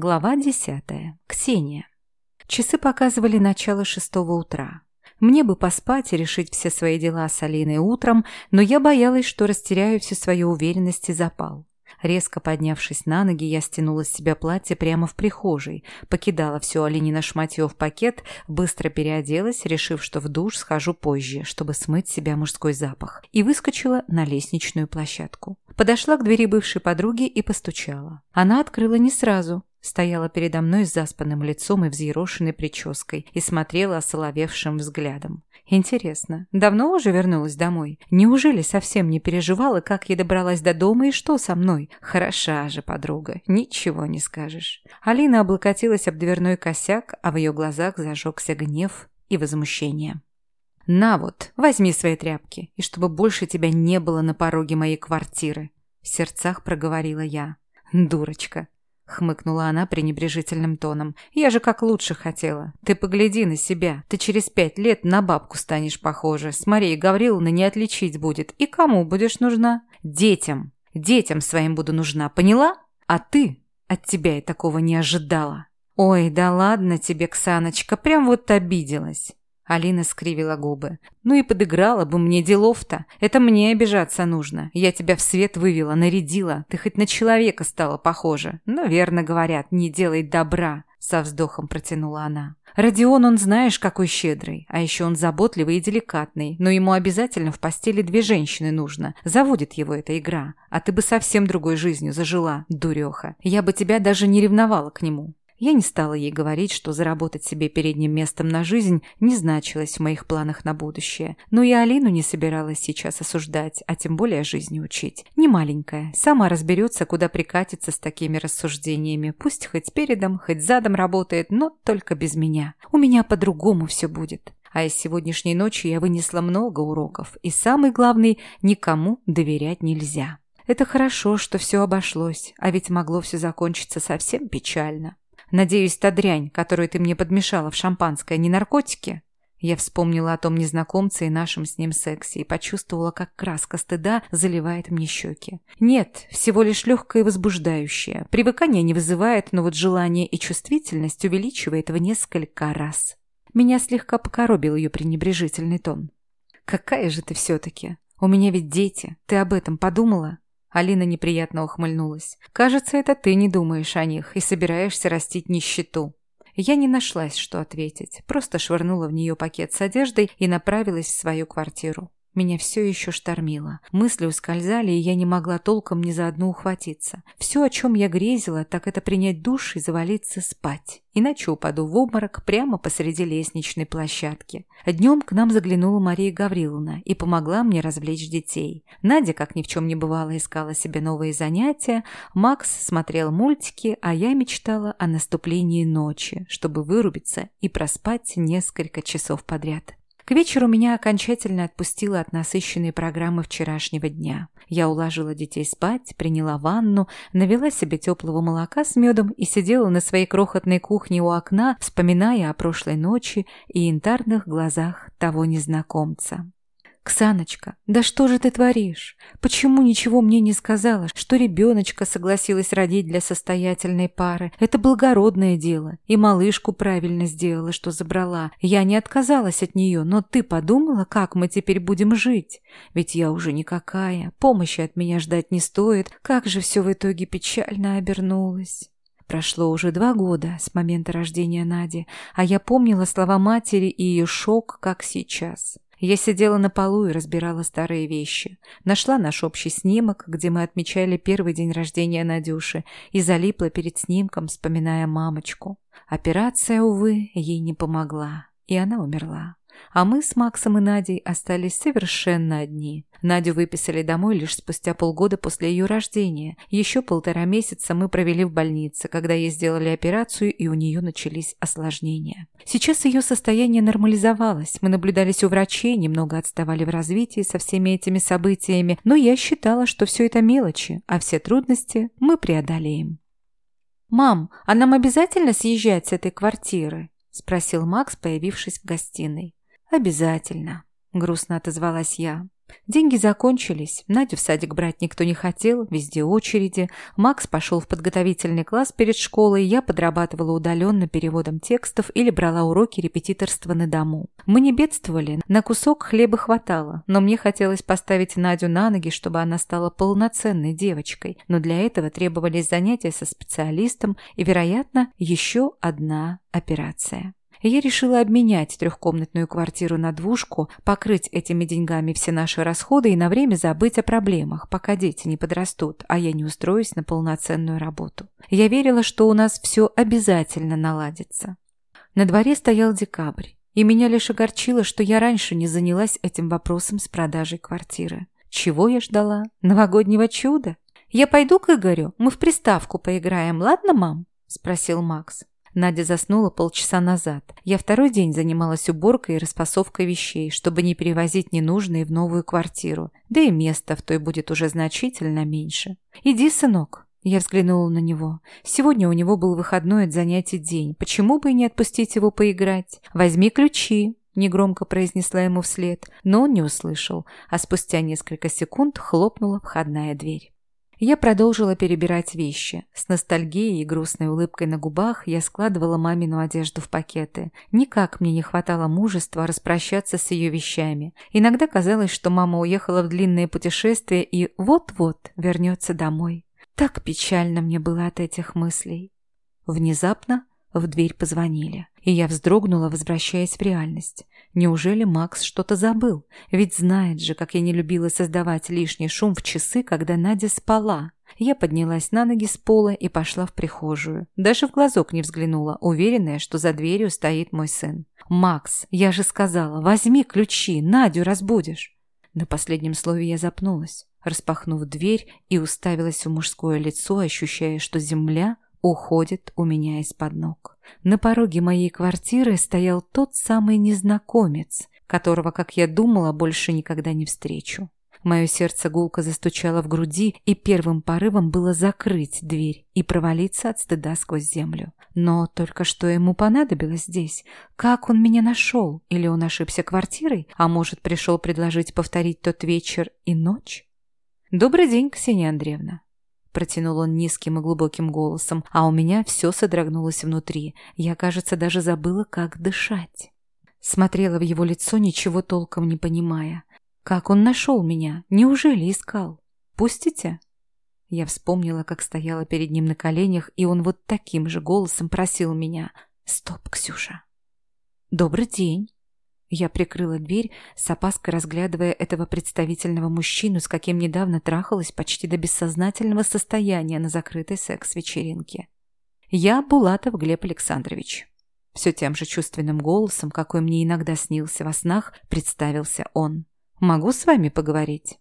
Глава десятая. Ксения. Часы показывали начало шестого утра. Мне бы поспать и решить все свои дела с Алиной утром, но я боялась, что растеряю всю свою уверенность и запал. Резко поднявшись на ноги, я стянула с себя платье прямо в прихожей, покидала все Алинино шматье в пакет, быстро переоделась, решив, что в душ схожу позже, чтобы смыть с себя мужской запах, и выскочила на лестничную площадку. Подошла к двери бывшей подруги и постучала. Она открыла не сразу, стояла передо мной с заспанным лицом и взъерошенной прической и смотрела осоловевшим взглядом. Интересно, давно уже вернулась домой? Неужели совсем не переживала, как я добралась до дома и что со мной? Хороша же подруга, ничего не скажешь. Алина облокотилась об дверной косяк, а в ее глазах зажегся гнев и возмущение. «На вот, возьми свои тряпки, и чтобы больше тебя не было на пороге моей квартиры», — в сердцах проговорила я. «Дурочка, хмыкнула она пренебрежительным тоном. «Я же как лучше хотела. Ты погляди на себя. Ты через пять лет на бабку станешь похожа. С Марией Гавриловной не отличить будет. И кому будешь нужна? Детям. Детям своим буду нужна, поняла? А ты? От тебя я такого не ожидала». «Ой, да ладно тебе, Ксаночка, прям вот обиделась. Алина скривила губы. «Ну и подыграла бы мне делов-то. Это мне обижаться нужно. Я тебя в свет вывела, нарядила. Ты хоть на человека стала похожа. Но верно говорят, не делай добра», — со вздохом протянула она. «Родион, он знаешь, какой щедрый. А еще он заботливый и деликатный. Но ему обязательно в постели две женщины нужно. Заводит его эта игра. А ты бы совсем другой жизнью зажила, дуреха. Я бы тебя даже не ревновала к нему. Я не стала ей говорить, что заработать себе передним местом на жизнь не значилось в моих планах на будущее. Но и Алину не собиралась сейчас осуждать, а тем более жизни учить. Не маленькая, сама разберется, куда прикатиться с такими рассуждениями. Пусть хоть передом, хоть задом работает, но только без меня. У меня по-другому все будет. А из сегодняшней ночи я вынесла много уроков. И самый главный – никому доверять нельзя. Это хорошо, что все обошлось, а ведь могло все закончиться совсем печально. Надеюсь, та дрянь, которую ты мне подмешала в шампанское, не наркотики?» Я вспомнила о том незнакомце и нашем с ним сексе и почувствовала, как краска стыда заливает мне щеки. Нет, всего лишь легкое и возбуждающее. Привыкание не вызывает, но вот желание и чувствительность увеличивает в несколько раз. Меня слегка покоробил ее пренебрежительный тон. «Какая же ты все-таки? У меня ведь дети. Ты об этом подумала?» Алина неприятно ухмыльнулась. «Кажется, это ты не думаешь о них и собираешься растить нищету». Я не нашлась, что ответить, просто швырнула в нее пакет с одеждой и направилась в свою квартиру. Меня все еще штормило. Мысли ускользали, и я не могла толком ни за одну ухватиться. Все, о чем я грезила, так это принять душ и завалиться спать. Иначе упаду в обморок прямо посреди лестничной площадки. Днем к нам заглянула Мария Гавриловна и помогла мне развлечь детей. Надя, как ни в чем не бывало, искала себе новые занятия. Макс смотрел мультики, а я мечтала о наступлении ночи, чтобы вырубиться и проспать несколько часов подряд. К вечеру меня окончательно отпустило от насыщенной программы вчерашнего дня. Я уложила детей спать, приняла ванну, навела себе теплого молока с медом и сидела на своей крохотной кухне у окна, вспоминая о прошлой ночи и янтарных глазах того незнакомца. «Ксаночка, да что же ты творишь? Почему ничего мне не сказала, что ребеночка согласилась родить для состоятельной пары? Это благородное дело, и малышку правильно сделала, что забрала. Я не отказалась от нее, но ты подумала, как мы теперь будем жить? Ведь я уже никакая, помощи от меня ждать не стоит. Как же все в итоге печально обернулось?» Прошло уже два года с момента рождения Нади, а я помнила слова матери и ее шок, как сейчас. Я сидела на полу и разбирала старые вещи. Нашла наш общий снимок, где мы отмечали первый день рождения Надюши, и залипла перед снимком, вспоминая мамочку. Операция, увы, ей не помогла, и она умерла. А мы с Максом и Надей остались совершенно одни. Надю выписали домой лишь спустя полгода после ее рождения. Еще полтора месяца мы провели в больнице, когда ей сделали операцию и у нее начались осложнения. Сейчас ее состояние нормализовалось. Мы наблюдались у врачей, немного отставали в развитии со всеми этими событиями, но я считала, что все это мелочи, а все трудности мы преодолеем. «Мам, а нам обязательно съезжать с этой квартиры?» – спросил Макс, появившись в гостиной. «Обязательно», – грустно отозвалась я. Деньги закончились, Надю в садик брать никто не хотел, везде очереди. Макс пошел в подготовительный класс перед школой, я подрабатывала удаленно переводом текстов или брала уроки репетиторства на дому. Мы не бедствовали, на кусок хлеба хватало, но мне хотелось поставить Надю на ноги, чтобы она стала полноценной девочкой, но для этого требовались занятия со специалистом и, вероятно, еще одна операция я решила обменять трехкомнатную квартиру на двушку, покрыть этими деньгами все наши расходы и на время забыть о проблемах, пока дети не подрастут, а я не устроюсь на полноценную работу. Я верила, что у нас все обязательно наладится. На дворе стоял декабрь, и меня лишь огорчило, что я раньше не занялась этим вопросом с продажей квартиры. Чего я ждала? Новогоднего чуда? «Я пойду к Игорю, мы в приставку поиграем, ладно, мам?» – спросил Макс. Надя заснула полчаса назад. Я второй день занималась уборкой и распасовкой вещей, чтобы не перевозить ненужные в новую квартиру. Да и места в той будет уже значительно меньше. «Иди, сынок». Я взглянула на него. Сегодня у него был выходной от занятий день. Почему бы и не отпустить его поиграть? «Возьми ключи», – негромко произнесла ему вслед, но он не услышал, а спустя несколько секунд хлопнула входная дверь. Я продолжила перебирать вещи. С ностальгией и грустной улыбкой на губах я складывала мамину одежду в пакеты. Никак мне не хватало мужества распрощаться с ее вещами. Иногда казалось, что мама уехала в длинное путешествие и вот-вот вернется домой. Так печально мне было от этих мыслей. Внезапно в дверь позвонили, и я вздрогнула, возвращаясь в реальность. Неужели Макс что-то забыл? Ведь знает же, как я не любила создавать лишний шум в часы, когда Надя спала. Я поднялась на ноги с пола и пошла в прихожую. Даже в глазок не взглянула, уверенная, что за дверью стоит мой сын. «Макс, я же сказала, возьми ключи, Надю разбудишь». На последнем слове я запнулась, распахнув дверь и уставилась в мужское лицо, ощущая, что земля уходит у меня из-под ног. На пороге моей квартиры стоял тот самый незнакомец, которого, как я думала, больше никогда не встречу. Мое сердце гулко застучало в груди, и первым порывом было закрыть дверь и провалиться от стыда сквозь землю. Но только что ему понадобилось здесь? Как он меня нашел? Или он ошибся квартирой? А может, пришел предложить повторить тот вечер и ночь? «Добрый день, Ксения Андреевна», Протянул он низким и глубоким голосом, а у меня все содрогнулось внутри. Я, кажется, даже забыла, как дышать. Смотрела в его лицо, ничего толком не понимая. Как он нашел меня? Неужели искал? Пустите? Я вспомнила, как стояла перед ним на коленях, и он вот таким же голосом просил меня. «Стоп, Ксюша!» «Добрый день!» Я прикрыла дверь, с опаской разглядывая этого представительного мужчину, с каким недавно трахалась почти до бессознательного состояния на закрытой секс-вечеринке. «Я Булатов Глеб Александрович». Все тем же чувственным голосом, какой мне иногда снился во снах, представился он. «Могу с вами поговорить?»